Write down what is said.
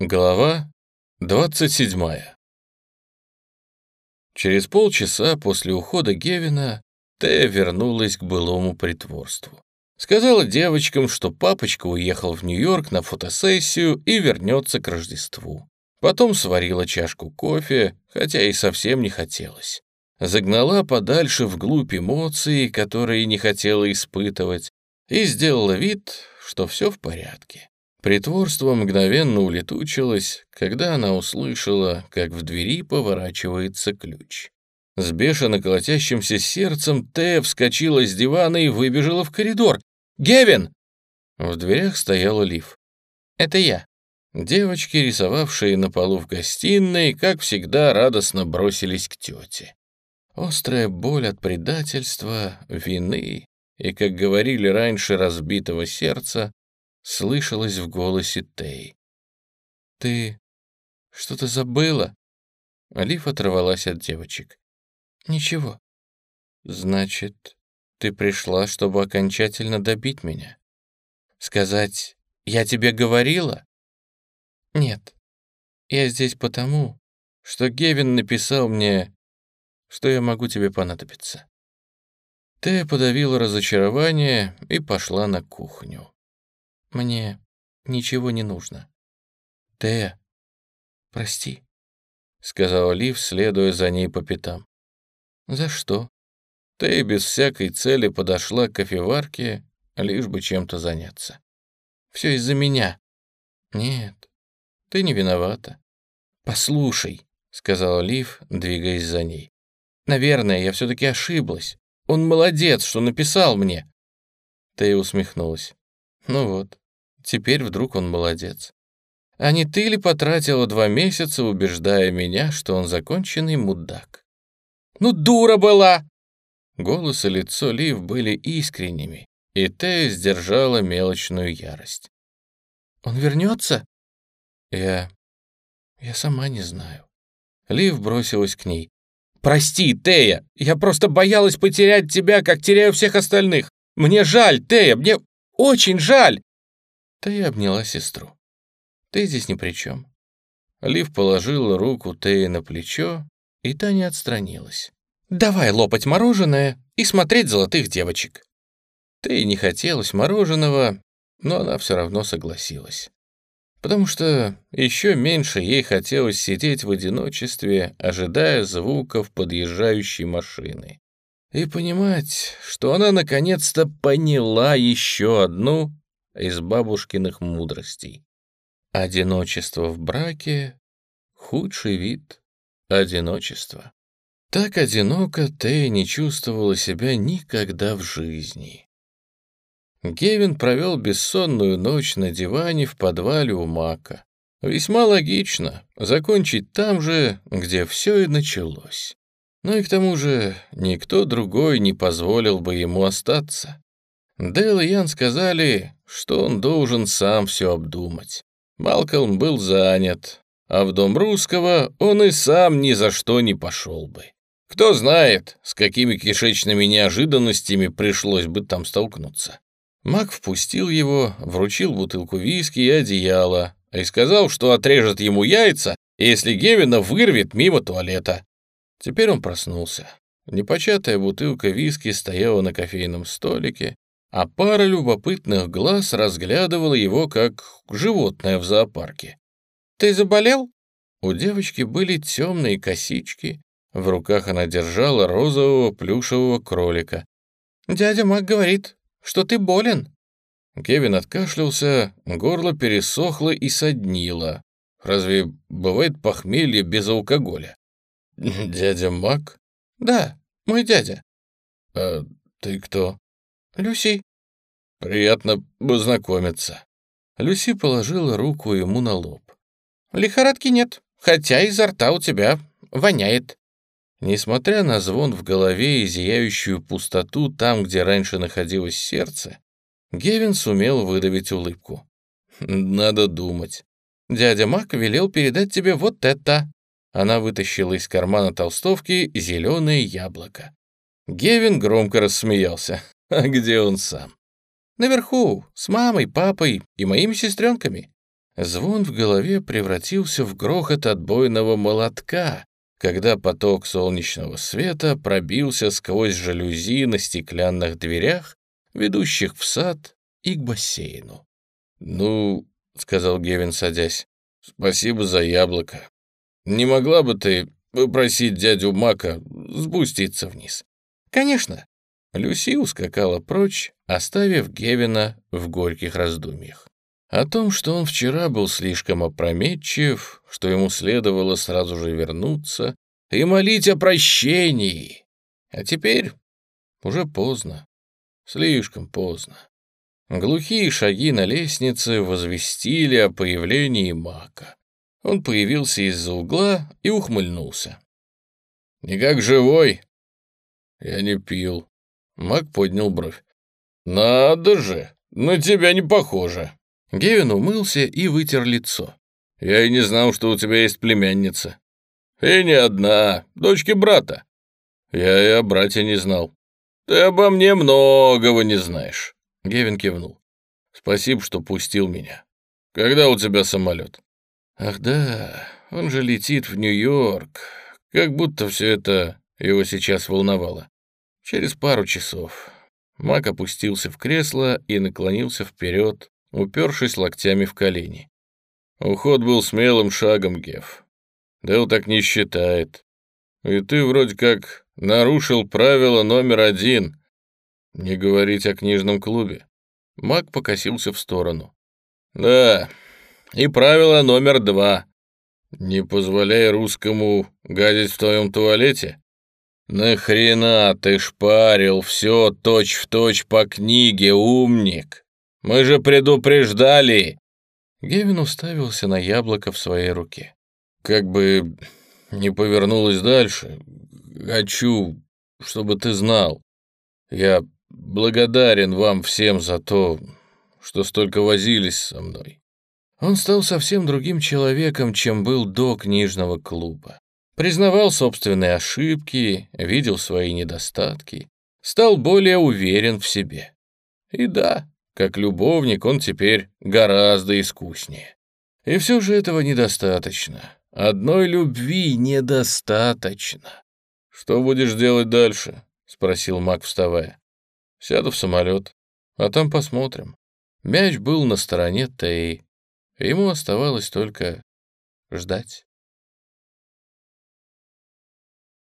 Глава 27 Через полчаса после ухода Гевина Тея вернулась к былому притворству. Сказала девочкам, что папочка уехал в Нью-Йорк на фотосессию и вернется к Рождеству. Потом сварила чашку кофе, хотя и совсем не хотелось. Загнала подальше вглубь эмоции, которые не хотела испытывать, и сделала вид, что все в порядке. Притворство мгновенно улетучилось, когда она услышала, как в двери поворачивается ключ. С бешено колотящимся сердцем Тея вскочила с дивана и выбежала в коридор. «Гевин!» В дверях стояла Лив. «Это я». Девочки, рисовавшие на полу в гостиной, как всегда радостно бросились к тете. Острая боль от предательства, вины и, как говорили раньше, разбитого сердца слышалось в голосе Тей. «Ты что-то забыла?» Алиф оторвалась от девочек. «Ничего». «Значит, ты пришла, чтобы окончательно добить меня? Сказать, я тебе говорила?» «Нет, я здесь потому, что Гевин написал мне, что я могу тебе понадобиться». Тея подавила разочарование и пошла на кухню. Мне ничего не нужно. Тея, прости, сказала Лив, следуя за ней по пятам. За что? Тея без всякой цели подошла к кофеварке, лишь бы чем-то заняться. Все из-за меня. Нет, ты не виновата. Послушай, сказала Лив, двигаясь за ней. Наверное, я все-таки ошиблась. Он молодец, что написал мне. Тея усмехнулась. Ну вот, Теперь вдруг он молодец. А не ты ли потратила два месяца, убеждая меня, что он законченный мудак? Ну, дура была! Голос и лицо Лив были искренними, и Тея сдержала мелочную ярость. «Он вернется?» «Я... я сама не знаю». Лив бросилась к ней. «Прости, Тея, я просто боялась потерять тебя, как теряю всех остальных. Мне жаль, Тея, мне очень жаль!» Тея обняла сестру. «Ты здесь ни при чем». Лив положила руку Теи на плечо, и та не отстранилась. «Давай лопать мороженое и смотреть золотых девочек». Тея не хотелось мороженого, но она все равно согласилась. Потому что еще меньше ей хотелось сидеть в одиночестве, ожидая звуков подъезжающей машины. И понимать, что она наконец-то поняла еще одну из бабушкиных мудростей. Одиночество в браке — худший вид одиночества. Так одиноко Тея не чувствовала себя никогда в жизни. Гевин провел бессонную ночь на диване в подвале у Мака. Весьма логично закончить там же, где все и началось. Но и к тому же никто другой не позволил бы ему остаться. Дэл и Ян сказали, что он должен сам все обдумать. Малкольм был занят, а в дом русского он и сам ни за что не пошел бы. Кто знает, с какими кишечными неожиданностями пришлось бы там столкнуться. Мак впустил его, вручил бутылку виски и одеяло и сказал, что отрежет ему яйца, если Гевина вырвет мимо туалета. Теперь он проснулся. Непочатая бутылка виски стояла на кофейном столике, а пара любопытных глаз разглядывала его как животное в зоопарке. «Ты заболел?» У девочки были темные косички, в руках она держала розового плюшевого кролика. «Дядя Мак говорит, что ты болен». Кевин откашлялся, горло пересохло и соднило. Разве бывает похмелье без алкоголя? «Дядя Мак?» «Да, мой дядя». «А ты кто?» «Люси». «Приятно познакомиться». Люси положила руку ему на лоб. «Лихорадки нет, хотя изо рта у тебя воняет». Несмотря на звон в голове и зияющую пустоту там, где раньше находилось сердце, Гевин сумел выдавить улыбку. «Надо думать. Дядя Мак велел передать тебе вот это». Она вытащила из кармана толстовки зеленое яблоко. Гевин громко рассмеялся. А где он сам? Наверху, с мамой, папой и моими сестренками. Звон в голове превратился в грохот отбойного молотка, когда поток солнечного света пробился сквозь жалюзи на стеклянных дверях, ведущих в сад и к бассейну. «Ну, — сказал Гевин, садясь, — спасибо за яблоко. Не могла бы ты попросить дядю Мака спуститься вниз?» «Конечно». Люси ускакала прочь, оставив Гевина в горьких раздумьях. О том, что он вчера был слишком опрометчив, что ему следовало сразу же вернуться и молить о прощении. А теперь уже поздно, слишком поздно. Глухие шаги на лестнице возвестили о появлении Мака. Он появился из-за угла и ухмыльнулся. «Не как живой?» «Я не пил». Мак поднял бровь. «Надо же! На тебя не похоже!» Гевин умылся и вытер лицо. «Я и не знал, что у тебя есть племянница». «И не одна, дочки брата». «Я и о брате не знал». «Ты обо мне многого не знаешь». Гевин кивнул. «Спасибо, что пустил меня. Когда у тебя самолет?» «Ах да, он же летит в Нью-Йорк. Как будто все это его сейчас волновало. Через пару часов». Мак опустился в кресло и наклонился вперед, упершись локтями в колени. Уход был смелым шагом, Геф. Дэл так не считает. И ты вроде как нарушил правило номер один — не говорить о книжном клубе. Мак покосился в сторону. Да, и правило номер два — не позволяй русскому гадить в твоем туалете. Нахрена ты шпарил все точь-в-точь точь по книге, умник? Мы же предупреждали!» Гевин уставился на яблоко в своей руке. «Как бы не повернулось дальше, хочу, чтобы ты знал. Я благодарен вам всем за то, что столько возились со мной». Он стал совсем другим человеком, чем был до книжного клуба. Признавал собственные ошибки, видел свои недостатки, стал более уверен в себе. И да, как любовник он теперь гораздо искуснее. И все же этого недостаточно. Одной любви недостаточно. «Что будешь делать дальше?» — спросил Мак, вставая. «Сяду в самолет, а там посмотрим». Мяч был на стороне Теи. Ему оставалось только ждать.